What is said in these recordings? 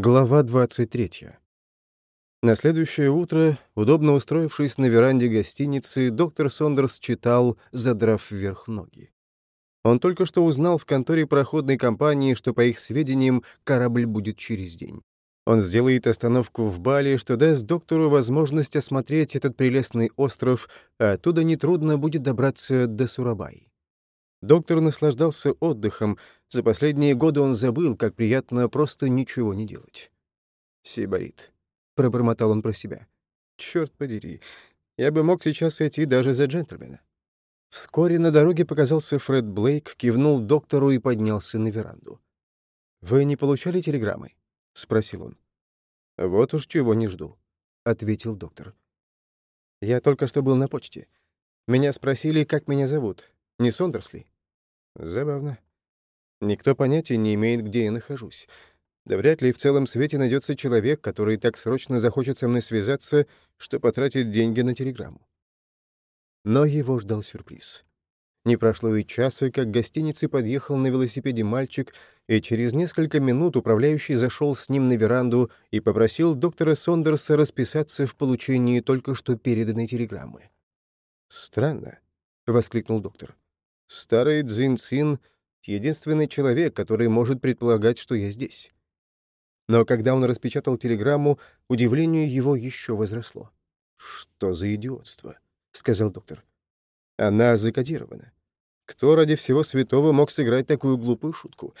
Глава 23. На следующее утро, удобно устроившись на веранде гостиницы, доктор Сондерс читал, задрав вверх ноги. Он только что узнал в конторе проходной компании, что, по их сведениям, корабль будет через день. Он сделает остановку в Бали, что даст доктору возможность осмотреть этот прелестный остров, а оттуда нетрудно будет добраться до Сурабай. Доктор наслаждался отдыхом, за последние годы он забыл, как приятно просто ничего не делать. «Сибарит», — пробормотал он про себя. «Черт подери, я бы мог сейчас идти даже за джентльмена». Вскоре на дороге показался Фред Блейк, кивнул доктору и поднялся на веранду. «Вы не получали телеграммы?» — спросил он. «Вот уж чего не жду», — ответил доктор. «Я только что был на почте. Меня спросили, как меня зовут. Не Сондерс ли?» «Забавно. Никто понятия не имеет, где я нахожусь. Да вряд ли в целом свете найдется человек, который так срочно захочет со мной связаться, что потратит деньги на телеграмму. Но его ждал сюрприз. Не прошло и часа, как к гостинице подъехал на велосипеде мальчик, и через несколько минут управляющий зашел с ним на веранду и попросил доктора Сондерса расписаться в получении только что переданной телеграммы. «Странно», — воскликнул доктор. «Старый Цзин-Цин — единственный человек, который может предполагать, что я здесь. Но когда он распечатал телеграмму, удивление его еще возросло. «Что за идиотство?» — сказал доктор. «Она закодирована. Кто ради всего святого мог сыграть такую глупую шутку?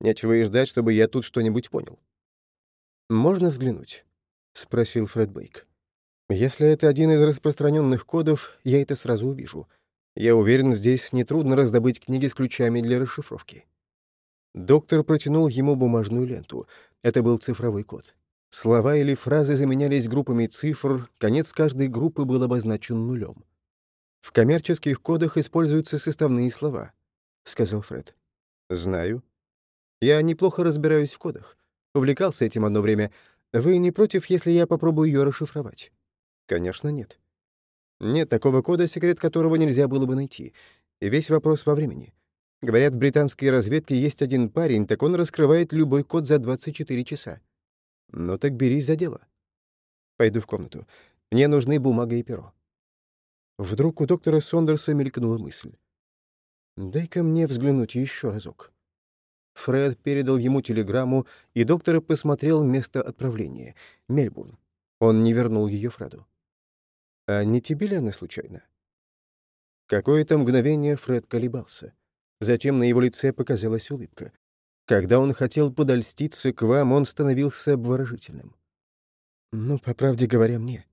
Нечего и ждать, чтобы я тут что-нибудь понял». «Можно взглянуть?» — спросил Фред Бейк. «Если это один из распространенных кодов, я это сразу увижу. Я уверен, здесь нетрудно раздобыть книги с ключами для расшифровки. Доктор протянул ему бумажную ленту. Это был цифровой код. Слова или фразы заменялись группами цифр, конец каждой группы был обозначен нулем. «В коммерческих кодах используются составные слова», — сказал Фред. «Знаю. Я неплохо разбираюсь в кодах. Увлекался этим одно время. Вы не против, если я попробую ее расшифровать?» «Конечно, нет. Нет такого кода, секрет которого нельзя было бы найти. И весь вопрос во времени. Говорят, в британской разведке есть один парень, так он раскрывает любой код за 24 часа. Ну так берись за дело. Пойду в комнату. Мне нужны бумага и перо. Вдруг у доктора Сондерса мелькнула мысль. «Дай-ка мне взглянуть еще разок». Фред передал ему телеграмму, и доктор посмотрел место отправления — Мельбурн. Он не вернул ее Фреду. А не тебе ли она случайно? Какое-то мгновение Фред колебался. Затем на его лице показалась улыбка. Когда он хотел подольститься к вам, он становился обворожительным. Ну, по правде говоря, мне.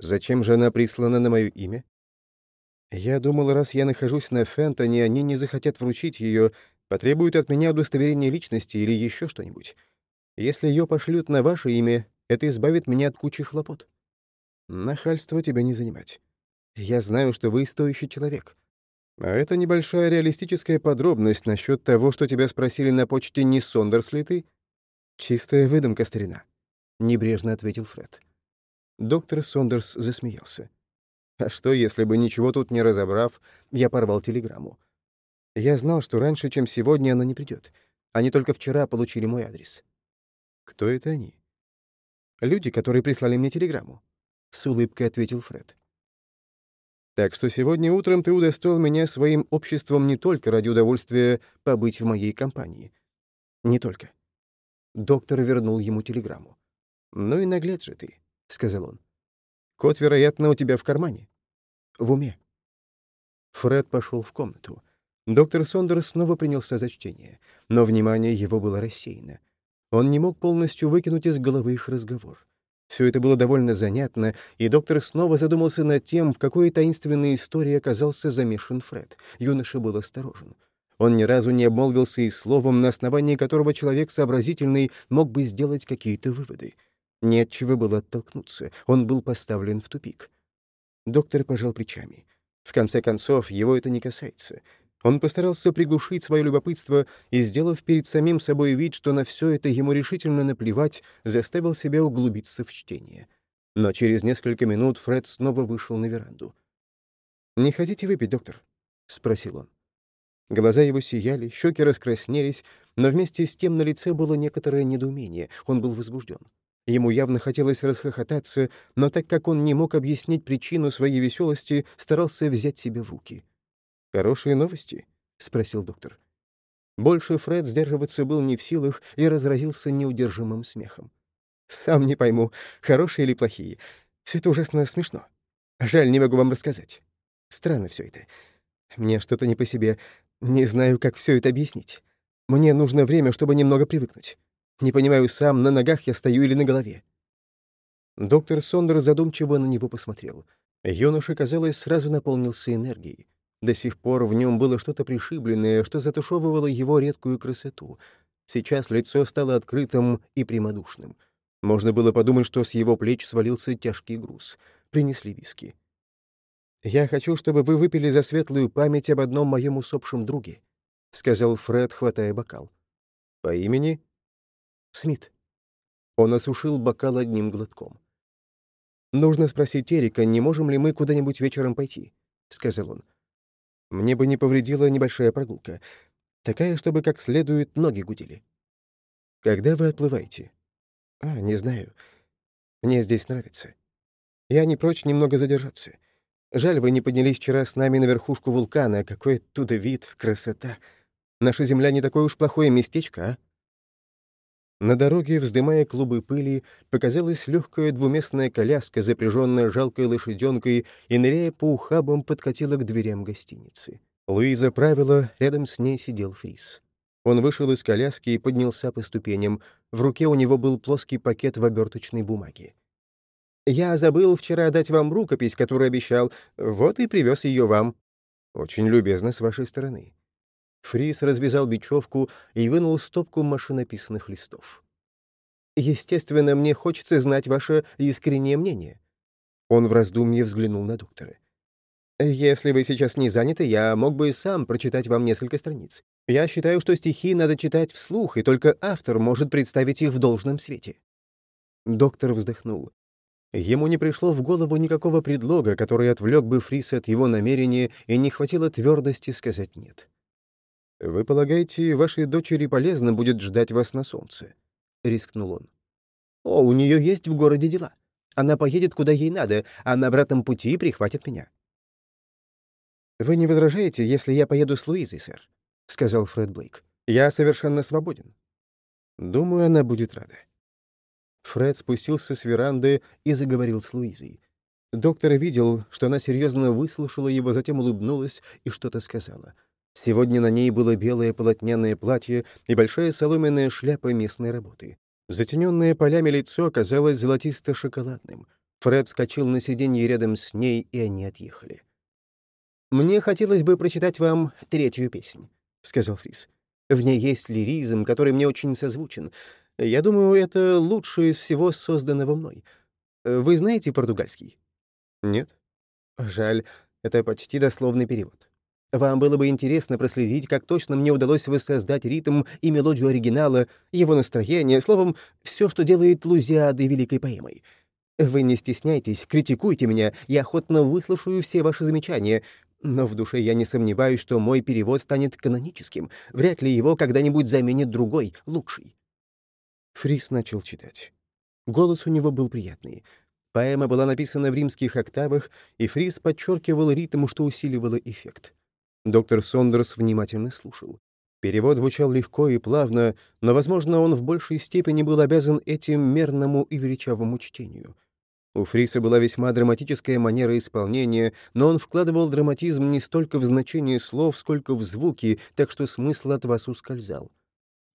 Зачем же она прислана на мое имя? Я думал, раз я нахожусь на Фентоне, они не захотят вручить ее, потребуют от меня удостоверения личности или еще что-нибудь. Если ее пошлют на ваше имя, это избавит меня от кучи хлопот. Нахальство тебя не занимать. Я знаю, что вы стоящий человек. А это небольшая реалистическая подробность насчет того, что тебя спросили на почте, не Сондерс ли ты? Чистая выдумка, старина. Небрежно ответил Фред. Доктор Сондерс засмеялся. А что, если бы, ничего тут не разобрав, я порвал телеграмму? Я знал, что раньше, чем сегодня, она не придет. Они только вчера получили мой адрес. Кто это они? Люди, которые прислали мне телеграмму. — с улыбкой ответил Фред. «Так что сегодня утром ты удостоил меня своим обществом не только ради удовольствия побыть в моей компании. Не только». Доктор вернул ему телеграмму. «Ну и наглец же ты», — сказал он. «Кот, вероятно, у тебя в кармане. В уме». Фред пошел в комнату. Доктор Сондерс снова принялся за чтение, но внимание его было рассеяно. Он не мог полностью выкинуть из головы их разговор. Все это было довольно занятно, и доктор снова задумался над тем, в какой таинственной истории оказался замешан Фред. Юноша был осторожен. Он ни разу не обмолвился и словом, на основании которого человек сообразительный мог бы сделать какие-то выводы. Нет чего было оттолкнуться, он был поставлен в тупик. Доктор пожал плечами. В конце концов, его это не касается. Он постарался приглушить свое любопытство и, сделав перед самим собой вид, что на все это ему решительно наплевать, заставил себя углубиться в чтение. Но через несколько минут Фред снова вышел на веранду. «Не хотите выпить, доктор?» — спросил он. Глаза его сияли, щеки раскраснелись, но вместе с тем на лице было некоторое недоумение, он был возбужден. Ему явно хотелось расхохотаться, но так как он не мог объяснить причину своей веселости, старался взять себя в руки. «Хорошие новости?» — спросил доктор. Больше Фред сдерживаться был не в силах и разразился неудержимым смехом. «Сам не пойму, хорошие или плохие. Все это ужасно смешно. Жаль, не могу вам рассказать. Странно все это. Мне что-то не по себе. Не знаю, как все это объяснить. Мне нужно время, чтобы немного привыкнуть. Не понимаю сам, на ногах я стою или на голове. Доктор Сондер задумчиво на него посмотрел. Юноша, казалось, сразу наполнился энергией. До сих пор в нем было что-то пришибленное, что затушевывало его редкую красоту. Сейчас лицо стало открытым и прямодушным. Можно было подумать, что с его плеч свалился тяжкий груз. Принесли виски. «Я хочу, чтобы вы выпили за светлую память об одном моем усопшем друге», — сказал Фред, хватая бокал. «По имени?» «Смит». Он осушил бокал одним глотком. «Нужно спросить Эрика, не можем ли мы куда-нибудь вечером пойти?» — сказал он. «Мне бы не повредила небольшая прогулка. Такая, чтобы как следует ноги гудели». «Когда вы отплываете?» «А, не знаю. Мне здесь нравится. Я не прочь немного задержаться. Жаль, вы не поднялись вчера с нами на верхушку вулкана. Какой оттуда вид, красота. Наша Земля не такое уж плохое местечко, а?» На дороге, вздымая клубы пыли, показалась легкая двуместная коляска, запряженная жалкой лошаденкой, и, ныряя по ухабам, подкатила к дверям гостиницы. Луиза правила, рядом с ней сидел Фрис. Он вышел из коляски и поднялся по ступеням. В руке у него был плоский пакет в оберточной бумаге. «Я забыл вчера дать вам рукопись, которую обещал. Вот и привез ее вам». «Очень любезно с вашей стороны». Фрис развязал бечевку и вынул стопку машинописных листов. «Естественно, мне хочется знать ваше искреннее мнение». Он в раздумье взглянул на доктора. «Если вы сейчас не заняты, я мог бы сам прочитать вам несколько страниц. Я считаю, что стихи надо читать вслух, и только автор может представить их в должном свете». Доктор вздохнул. Ему не пришло в голову никакого предлога, который отвлек бы Фриса от его намерения, и не хватило твердости сказать «нет». «Вы полагаете, вашей дочери полезно будет ждать вас на солнце?» — рискнул он. «О, у нее есть в городе дела. Она поедет, куда ей надо, а на обратном пути прихватит меня». «Вы не возражаете, если я поеду с Луизой, сэр?» — сказал Фред Блейк. «Я совершенно свободен». «Думаю, она будет рада». Фред спустился с веранды и заговорил с Луизой. Доктор видел, что она серьезно выслушала его, затем улыбнулась и что-то сказала. Сегодня на ней было белое полотняное платье и большая соломенная шляпа местной работы. Затененное полями лицо оказалось золотисто-шоколадным. Фред скочил на сиденье рядом с ней, и они отъехали. «Мне хотелось бы прочитать вам третью песнь», — сказал Фрис. «В ней есть лиризм, который мне очень созвучен. Я думаю, это лучшее из всего созданного мной. Вы знаете португальский? Нет. Жаль, это почти дословный перевод. Вам было бы интересно проследить, как точно мне удалось воссоздать ритм и мелодию оригинала, его настроение, словом, все, что делает Лузиады великой поэмой. Вы не стесняйтесь, критикуйте меня, я охотно выслушаю все ваши замечания, но в душе я не сомневаюсь, что мой перевод станет каноническим. Вряд ли его когда-нибудь заменит другой, лучший. Фрис начал читать. Голос у него был приятный. Поэма была написана в римских октавах, и Фрис подчеркивал ритм, что усиливало эффект. Доктор Сондерс внимательно слушал. Перевод звучал легко и плавно, но, возможно, он в большей степени был обязан этим мерному и величавому чтению. У Фриса была весьма драматическая манера исполнения, но он вкладывал драматизм не столько в значение слов, сколько в звуки, так что смысл от вас ускользал.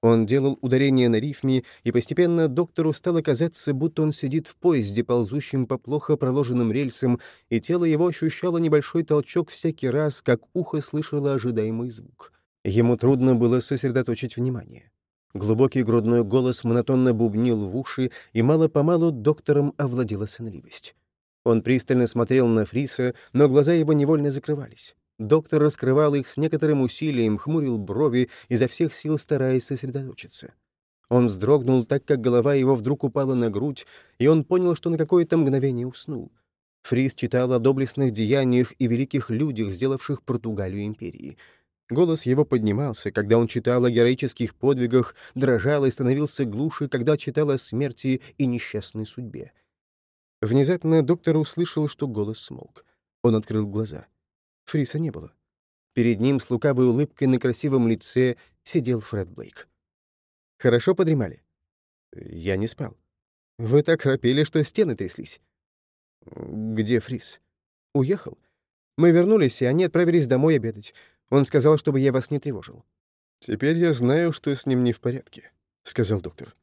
Он делал ударение на рифме, и постепенно доктору стало казаться, будто он сидит в поезде, ползущем по плохо проложенным рельсам, и тело его ощущало небольшой толчок всякий раз, как ухо слышало ожидаемый звук. Ему трудно было сосредоточить внимание. Глубокий грудной голос монотонно бубнил в уши, и мало-помалу доктором овладела сонливость. Он пристально смотрел на Фриса, но глаза его невольно закрывались. Доктор раскрывал их с некоторым усилием, хмурил брови, изо всех сил стараясь сосредоточиться. Он вздрогнул, так как голова его вдруг упала на грудь, и он понял, что на какое-то мгновение уснул. Фрис читал о доблестных деяниях и великих людях, сделавших Португалию империей. Голос его поднимался, когда он читал о героических подвигах, дрожал и становился глуше, когда читал о смерти и несчастной судьбе. Внезапно доктор услышал, что голос смолк. Он открыл глаза. Фриса не было. Перед ним с лукавой улыбкой на красивом лице сидел Фред Блейк. «Хорошо подремали?» «Я не спал. Вы так храпели, что стены тряслись». «Где Фрис?» «Уехал. Мы вернулись, и они отправились домой обедать. Он сказал, чтобы я вас не тревожил». «Теперь я знаю, что с ним не в порядке», — сказал доктор.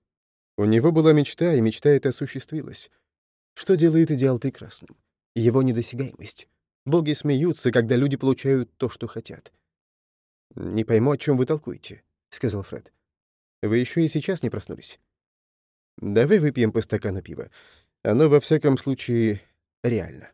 «У него была мечта, и мечта эта осуществилась. Что делает идеал прекрасным? Его недосягаемость. Боги смеются, когда люди получают то, что хотят». «Не пойму, о чем вы толкуете», — сказал Фред. «Вы еще и сейчас не проснулись?» «Давай выпьем по стакану пива. Оно, во всяком случае, реально».